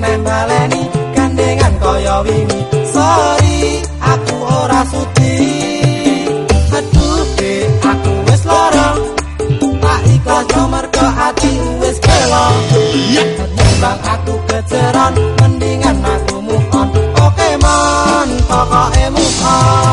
Men baleni gandengan kaya wingi. Sori aku ora suci aduh de aku wis lara. Tak iko nomerko ati wis kelo ya aku keceran mendingan aku mohon oke man pokoke mohon